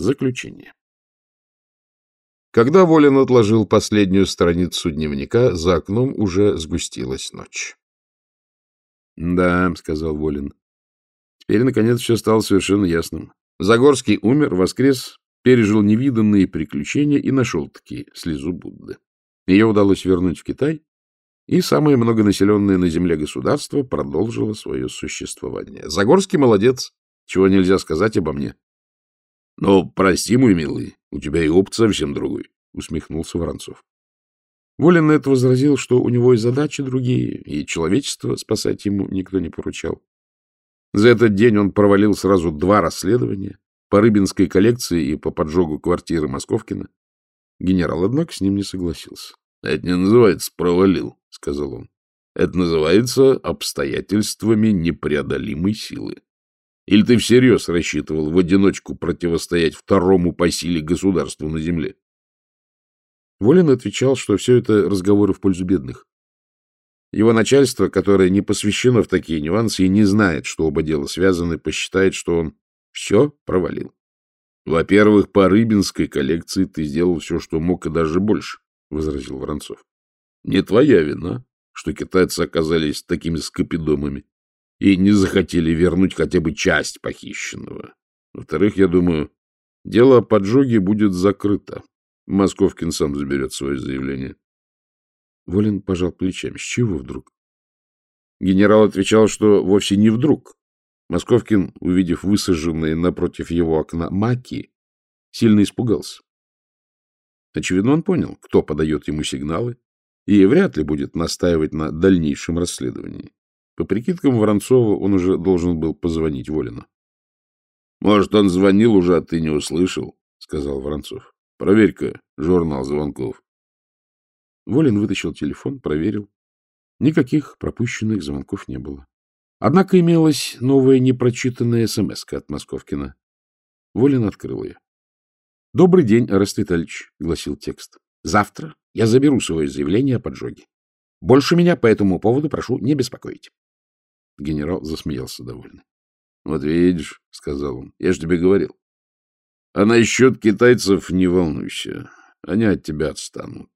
Заключение. Когда Волин отложил последнюю страницу дневника, за окном уже сгустилась ночь. — Да, — сказал Волин. Теперь, наконец, все стало совершенно ясным. Загорский умер, воскрес, пережил невиданные приключения и нашел-таки слезу Будды. Ее удалось вернуть в Китай, и самое многонаселенное на земле государство продолжило свое существование. Загорский молодец, чего нельзя сказать обо мне. — Но, прости, мой милый, у тебя и опыт совсем другой, — усмехнулся Воронцов. Волин на это возразил, что у него и задачи другие, и человечество спасать ему никто не поручал. За этот день он провалил сразу два расследования по рыбинской коллекции и по поджогу квартиры Московкина. Генерал, однако, с ним не согласился. — Это не называется «провалил», — сказал он. — Это называется обстоятельствами непреодолимой силы. Или ты всерьез рассчитывал в одиночку противостоять второму по силе государству на земле? Волин отвечал, что все это разговоры в пользу бедных. Его начальство, которое не посвящено в такие нюансы и не знает, что оба дела связаны, посчитает, что он все провалил. Во-первых, по рыбинской коллекции ты сделал все, что мог, и даже больше, — возразил Воронцов. Не твоя вина, что китайцы оказались такими скопидомами и не захотели вернуть хотя бы часть похищенного. Во-вторых, я думаю, дело о поджоге будет закрыто. Московкин сам заберет свое заявление. Волин пожал плечами. С чего вдруг? Генерал отвечал, что вовсе не вдруг. Московкин, увидев высаженные напротив его окна маки, сильно испугался. Очевидно, он понял, кто подает ему сигналы, и вряд ли будет настаивать на дальнейшем расследовании. По прикидкам Воронцова он уже должен был позвонить Волину. — Может, он звонил уже, а ты не услышал, — сказал Воронцов. — Проверь-ка журнал звонков. Волин вытащил телефон, проверил. Никаких пропущенных звонков не было. Однако имелась новая непрочитанная смс от Московкина. Волин открыл ее. — Добрый день, Арест гласил текст. — Завтра я заберу свое заявление о поджоге. Больше меня по этому поводу прошу не беспокоить. Генерал засмеялся довольно. — Вот видишь, — сказал он, — я же тебе говорил. А насчет китайцев не волнуйся. Они от тебя отстанут.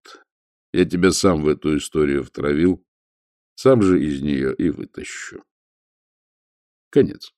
Я тебя сам в эту историю втравил, сам же из нее и вытащу. Конец.